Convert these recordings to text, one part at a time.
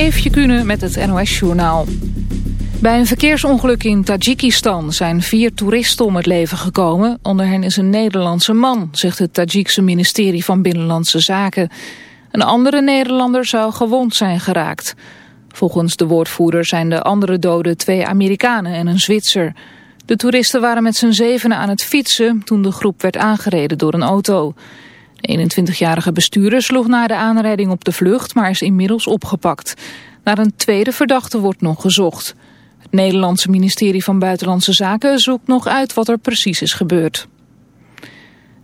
Eefje Kunnen met het NOS-journaal. Bij een verkeersongeluk in Tajikistan zijn vier toeristen om het leven gekomen. Onder hen is een Nederlandse man, zegt het Tajikse ministerie van Binnenlandse Zaken. Een andere Nederlander zou gewond zijn geraakt. Volgens de woordvoerder zijn de andere doden twee Amerikanen en een Zwitser. De toeristen waren met z'n zevenen aan het fietsen toen de groep werd aangereden door een auto. De 21-jarige bestuurder sloeg na de aanrijding op de vlucht, maar is inmiddels opgepakt. Naar een tweede verdachte wordt nog gezocht. Het Nederlandse ministerie van Buitenlandse Zaken zoekt nog uit wat er precies is gebeurd.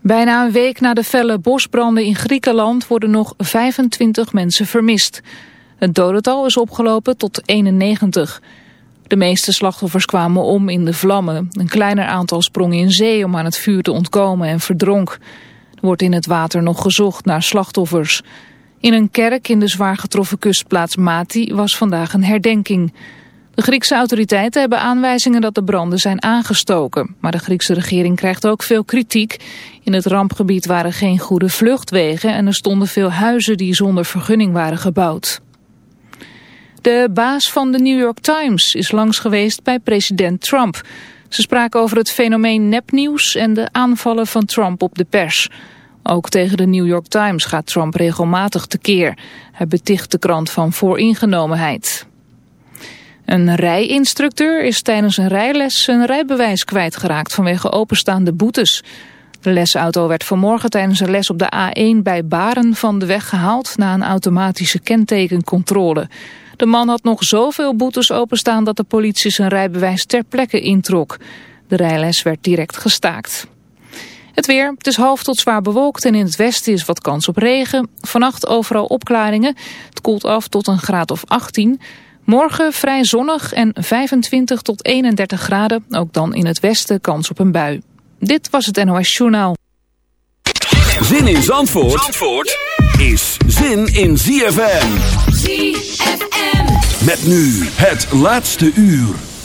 Bijna een week na de felle bosbranden in Griekenland worden nog 25 mensen vermist. Het dodental is opgelopen tot 91. De meeste slachtoffers kwamen om in de vlammen. Een kleiner aantal sprong in zee om aan het vuur te ontkomen en verdronk. Wordt in het water nog gezocht naar slachtoffers. In een kerk in de zwaar getroffen kustplaats Mati was vandaag een herdenking. De Griekse autoriteiten hebben aanwijzingen dat de branden zijn aangestoken. Maar de Griekse regering krijgt ook veel kritiek. In het rampgebied waren geen goede vluchtwegen en er stonden veel huizen die zonder vergunning waren gebouwd. De baas van de New York Times is langs geweest bij president Trump. Ze spraken over het fenomeen nepnieuws en de aanvallen van Trump op de pers. Ook tegen de New York Times gaat Trump regelmatig tekeer. Hij beticht de krant van vooringenomenheid. Een rijinstructeur is tijdens een rijles zijn rijbewijs kwijtgeraakt vanwege openstaande boetes. De lesauto werd vanmorgen tijdens een les op de A1 bij Baren van de weg gehaald na een automatische kentekencontrole. De man had nog zoveel boetes openstaan dat de politie zijn rijbewijs ter plekke introk. De rijles werd direct gestaakt. Het weer, het is half tot zwaar bewolkt en in het westen is wat kans op regen. Vannacht overal opklaringen. Het koelt af tot een graad of 18. Morgen vrij zonnig en 25 tot 31 graden. Ook dan in het westen kans op een bui. Dit was het NOS Journaal. Zin in Zandvoort, Zandvoort is zin in ZFM. ZFM. Met nu het laatste uur.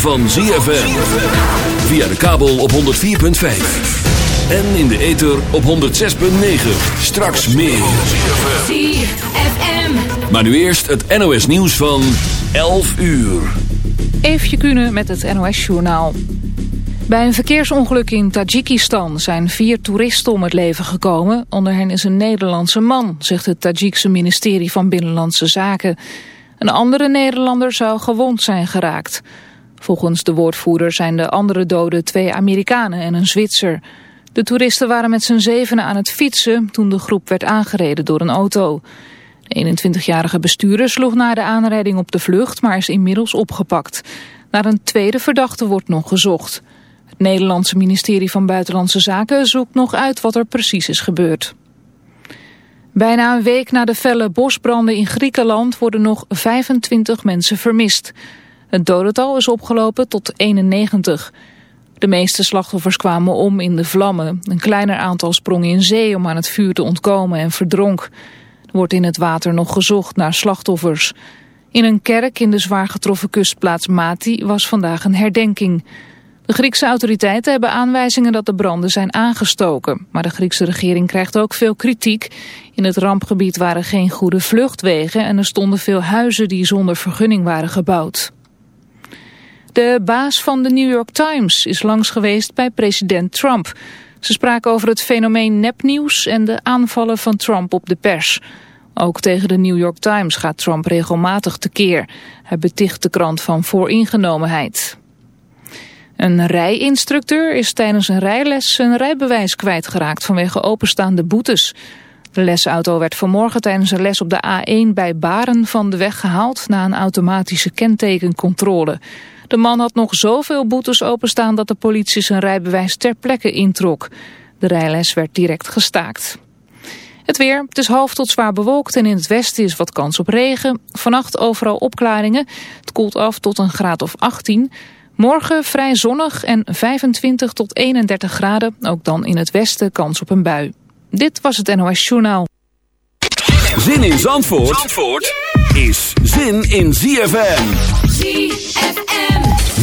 Van ZFM. Via de kabel op 104.5. En in de ether op 106.9. Straks meer. ZFM. Maar nu eerst het NOS nieuws van 11 uur. Eefje Kunnen met het NOS journaal. Bij een verkeersongeluk in Tajikistan zijn vier toeristen om het leven gekomen. Onder hen is een Nederlandse man, zegt het Tajikse ministerie van Binnenlandse Zaken. Een andere Nederlander zou gewond zijn geraakt. Volgens de woordvoerder zijn de andere doden twee Amerikanen en een Zwitser. De toeristen waren met z'n zevenen aan het fietsen toen de groep werd aangereden door een auto. De 21-jarige bestuurder sloeg na de aanrijding op de vlucht, maar is inmiddels opgepakt. Naar een tweede verdachte wordt nog gezocht. Het Nederlandse ministerie van Buitenlandse Zaken zoekt nog uit wat er precies is gebeurd. Bijna een week na de felle bosbranden in Griekenland worden nog 25 mensen vermist. Het dodental is opgelopen tot 91. De meeste slachtoffers kwamen om in de vlammen. Een kleiner aantal sprong in zee om aan het vuur te ontkomen en verdronk. Er wordt in het water nog gezocht naar slachtoffers. In een kerk in de zwaar getroffen kustplaats Mati was vandaag een herdenking. De Griekse autoriteiten hebben aanwijzingen dat de branden zijn aangestoken. Maar de Griekse regering krijgt ook veel kritiek. In het rampgebied waren geen goede vluchtwegen en er stonden veel huizen die zonder vergunning waren gebouwd. De baas van de New York Times is langs geweest bij president Trump. Ze spraken over het fenomeen nepnieuws en de aanvallen van Trump op de pers. Ook tegen de New York Times gaat Trump regelmatig tekeer. Hij beticht de krant van vooringenomenheid. Een rijinstructeur is tijdens een rijles zijn rijbewijs kwijtgeraakt vanwege openstaande boetes. De lesauto werd vanmorgen tijdens een les op de A1 bij Baren van de weg gehaald na een automatische kentekencontrole. De man had nog zoveel boetes openstaan dat de politie zijn rijbewijs ter plekke introk. De rijles werd direct gestaakt. Het weer, het is half tot zwaar bewolkt en in het westen is wat kans op regen. Vannacht overal opklaringen. Het koelt af tot een graad of 18. Morgen vrij zonnig en 25 tot 31 graden. Ook dan in het westen kans op een bui. Dit was het NOS Journaal. Zin in Zandvoort, Zandvoort is zin in ZFM. ZFM.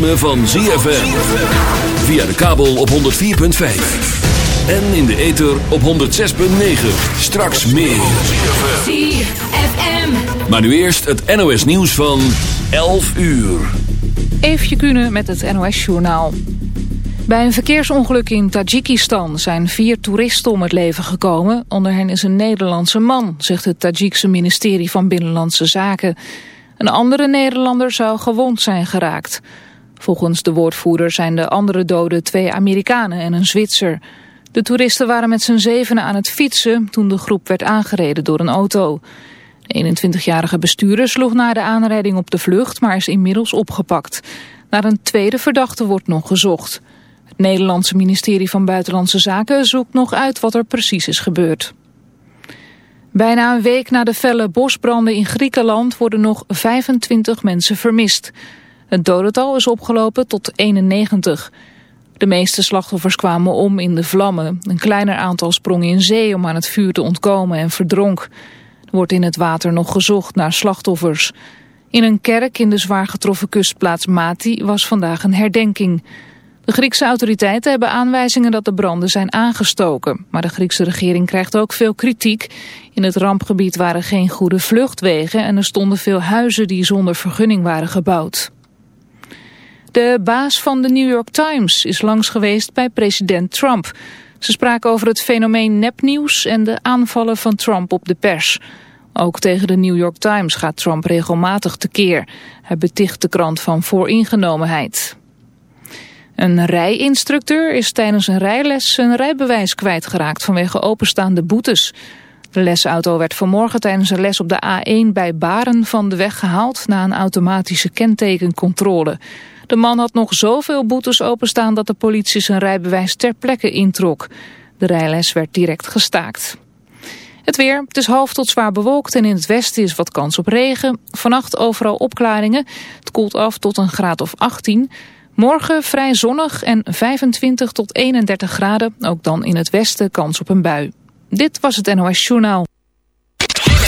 Ritme van ZFM. Via de kabel op 104.5. En in de ether op 106.9. Straks meer. ZFM. Maar nu eerst het NOS nieuws van 11 uur. Eefje Kunnen met het NOS-journaal. Bij een verkeersongeluk in Tajikistan zijn vier toeristen om het leven gekomen. Onder hen is een Nederlandse man, zegt het Tajikse ministerie van Binnenlandse Zaken. Een andere Nederlander zou gewond zijn geraakt. Volgens de woordvoerder zijn de andere doden twee Amerikanen en een Zwitser. De toeristen waren met z'n zevenen aan het fietsen toen de groep werd aangereden door een auto. De 21-jarige bestuurder sloeg na de aanrijding op de vlucht, maar is inmiddels opgepakt. Naar een tweede verdachte wordt nog gezocht. Het Nederlandse ministerie van Buitenlandse Zaken zoekt nog uit wat er precies is gebeurd. Bijna een week na de felle bosbranden in Griekenland worden nog 25 mensen vermist. Het dodental is opgelopen tot 91. De meeste slachtoffers kwamen om in de vlammen. Een kleiner aantal sprong in zee om aan het vuur te ontkomen en verdronk. Er wordt in het water nog gezocht naar slachtoffers. In een kerk in de zwaar getroffen kustplaats Mati was vandaag een herdenking. De Griekse autoriteiten hebben aanwijzingen dat de branden zijn aangestoken. Maar de Griekse regering krijgt ook veel kritiek. In het rampgebied waren geen goede vluchtwegen en er stonden veel huizen die zonder vergunning waren gebouwd. De baas van de New York Times is langs geweest bij president Trump. Ze spraken over het fenomeen nepnieuws en de aanvallen van Trump op de pers. Ook tegen de New York Times gaat Trump regelmatig tekeer. Hij beticht de krant van vooringenomenheid. Een rijinstructeur is tijdens een rijles zijn rijbewijs kwijtgeraakt vanwege openstaande boetes. De lesauto werd vanmorgen tijdens een les op de A1 bij Baren van de weg gehaald na een automatische kentekencontrole. De man had nog zoveel boetes openstaan dat de politie zijn rijbewijs ter plekke introk. De rijles werd direct gestaakt. Het weer, het is half tot zwaar bewolkt en in het westen is wat kans op regen. Vannacht overal opklaringen. Het koelt af tot een graad of 18. Morgen vrij zonnig en 25 tot 31 graden. Ook dan in het westen kans op een bui. Dit was het NOS Journaal.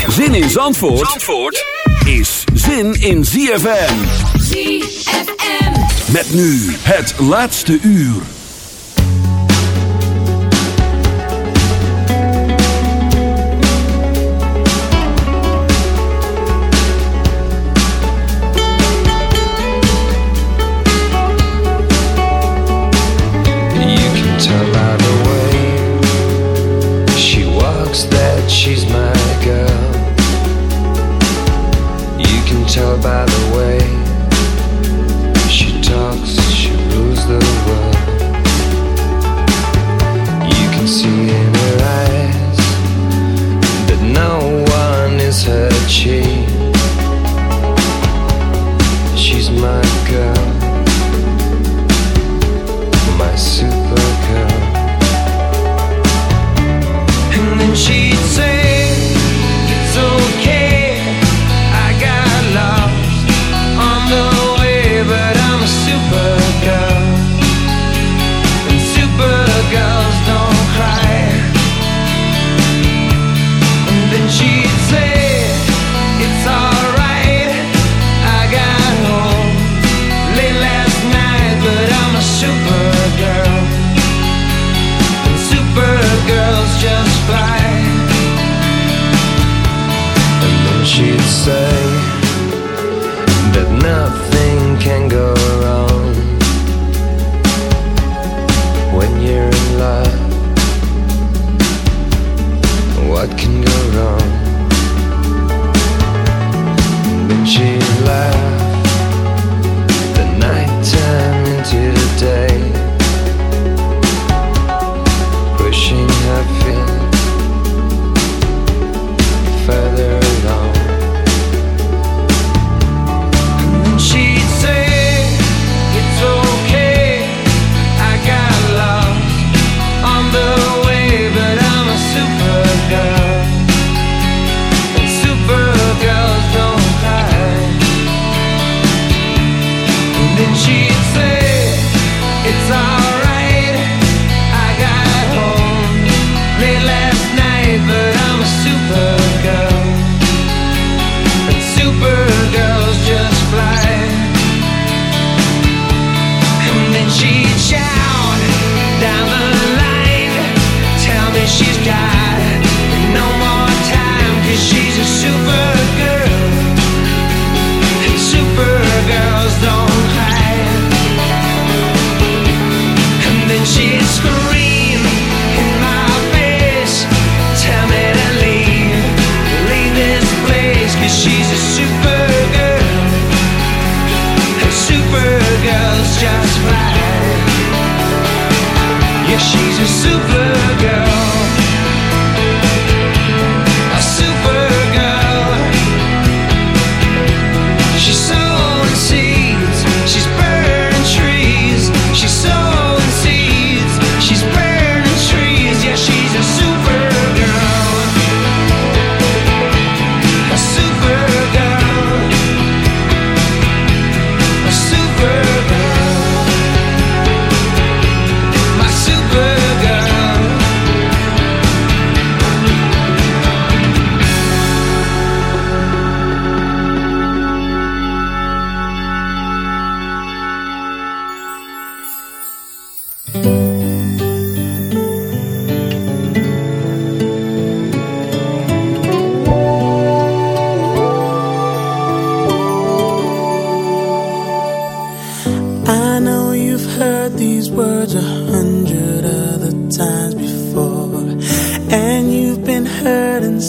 Zin in Zandvoort, Zandvoort is zin in ZFM. ZFM. Met nu het laatste uur. You can tell by the way she walks that she's my girl. You can tell by the way she talks, she rules the world. You can see in her eyes that no one is her chief.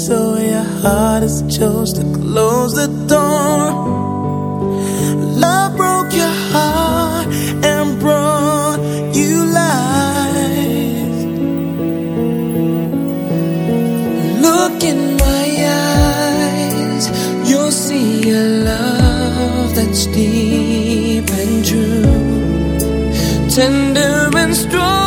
so your heart has chose to close the door. Love broke your heart and brought you lies. Look in my eyes, you'll see a love that's deep and true, tender and strong.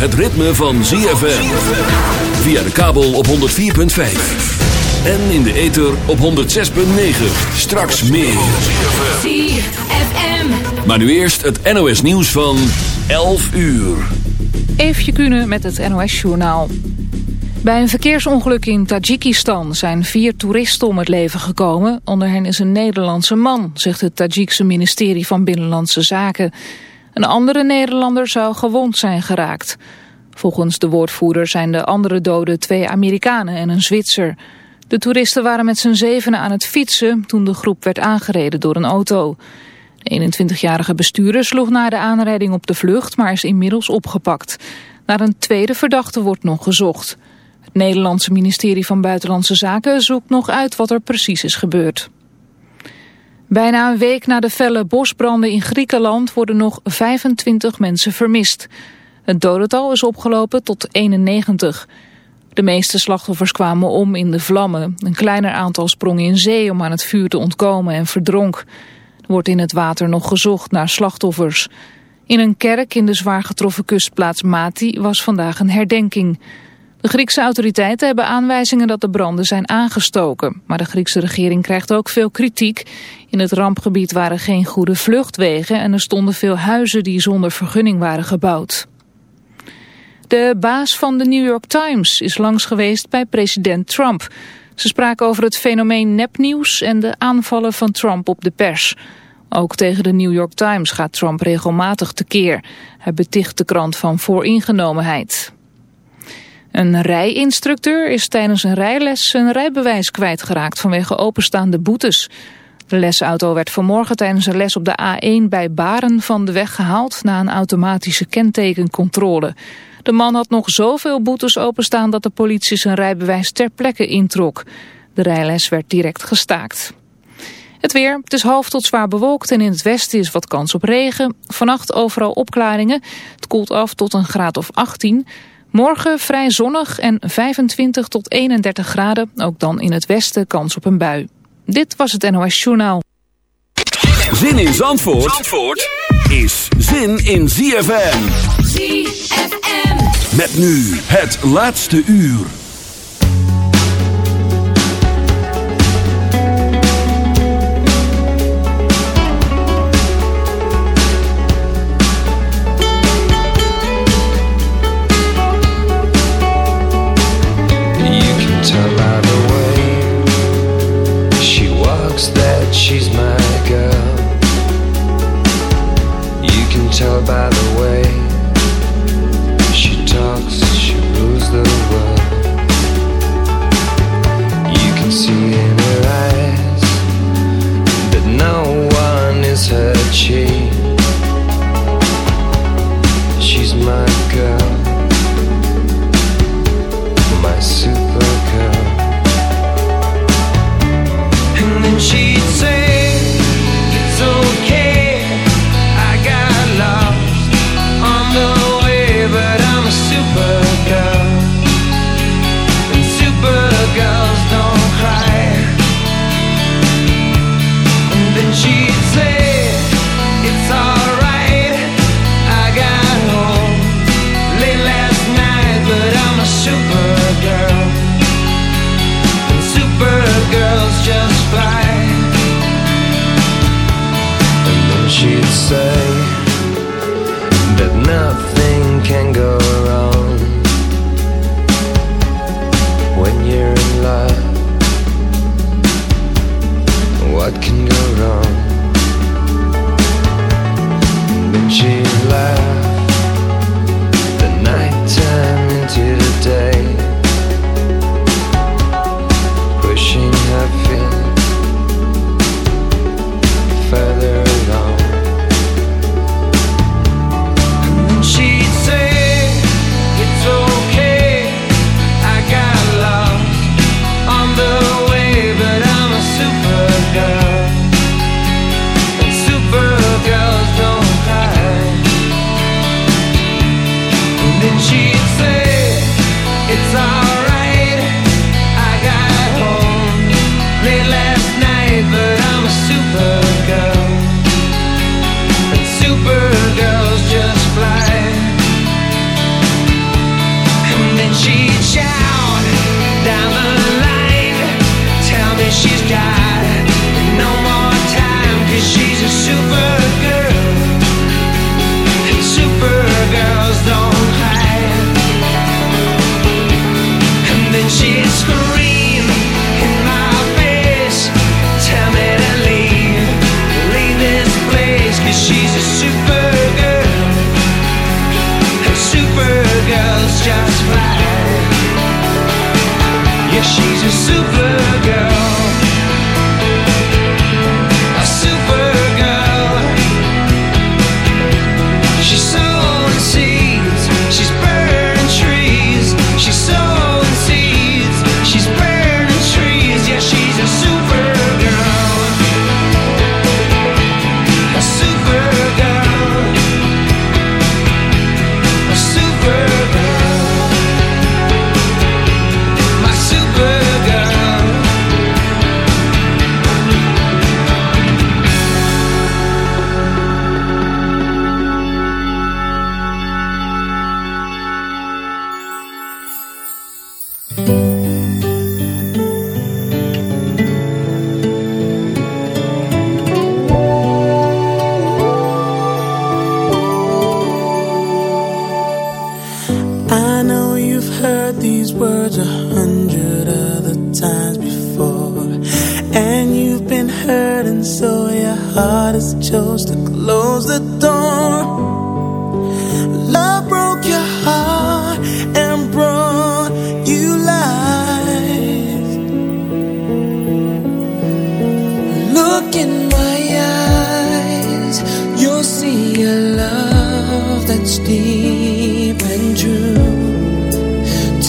Het ritme van ZFM. Via de kabel op 104.5. En in de ether op 106.9. Straks meer. ZFM. Maar nu eerst het NOS nieuws van 11 uur. Eefje Kunnen met het NOS-journaal. Bij een verkeersongeluk in Tajikistan zijn vier toeristen om het leven gekomen. Onder hen is een Nederlandse man, zegt het Tajikse ministerie van Binnenlandse Zaken. Een andere Nederlander zou gewond zijn geraakt. Volgens de woordvoerder zijn de andere doden twee Amerikanen en een Zwitser. De toeristen waren met z'n zevenen aan het fietsen toen de groep werd aangereden door een auto. De 21-jarige bestuurder sloeg na de aanrijding op de vlucht, maar is inmiddels opgepakt. Naar een tweede verdachte wordt nog gezocht. Het Nederlandse ministerie van Buitenlandse Zaken zoekt nog uit wat er precies is gebeurd. Bijna een week na de felle bosbranden in Griekenland worden nog 25 mensen vermist. Het dodental is opgelopen tot 91. De meeste slachtoffers kwamen om in de vlammen. Een kleiner aantal sprong in zee om aan het vuur te ontkomen en verdronk. Er wordt in het water nog gezocht naar slachtoffers. In een kerk in de zwaar getroffen kustplaats Mati was vandaag een herdenking. De Griekse autoriteiten hebben aanwijzingen dat de branden zijn aangestoken. Maar de Griekse regering krijgt ook veel kritiek. In het rampgebied waren geen goede vluchtwegen en er stonden veel huizen die zonder vergunning waren gebouwd. De baas van de New York Times is langs geweest bij president Trump. Ze spraken over het fenomeen nepnieuws en de aanvallen van Trump op de pers. Ook tegen de New York Times gaat Trump regelmatig tekeer. Hij beticht de krant van vooringenomenheid. Een rijinstructeur is tijdens een rijles zijn rijbewijs kwijtgeraakt vanwege openstaande boetes. De lesauto werd vanmorgen tijdens een les op de A1 bij Baren van de weg gehaald na een automatische kentekencontrole. De man had nog zoveel boetes openstaan dat de politie zijn rijbewijs ter plekke introk. De rijles werd direct gestaakt. Het weer, het is half tot zwaar bewolkt en in het westen is wat kans op regen. Vannacht overal opklaringen. Het koelt af tot een graad of 18. Morgen vrij zonnig en 25 tot 31 graden. Ook dan in het westen kans op een bui. Dit was het NOS Journaal. Zin in Zandvoort, Zandvoort is zin in ZFM. ZFM. Met nu het laatste uur.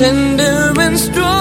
Tender and strong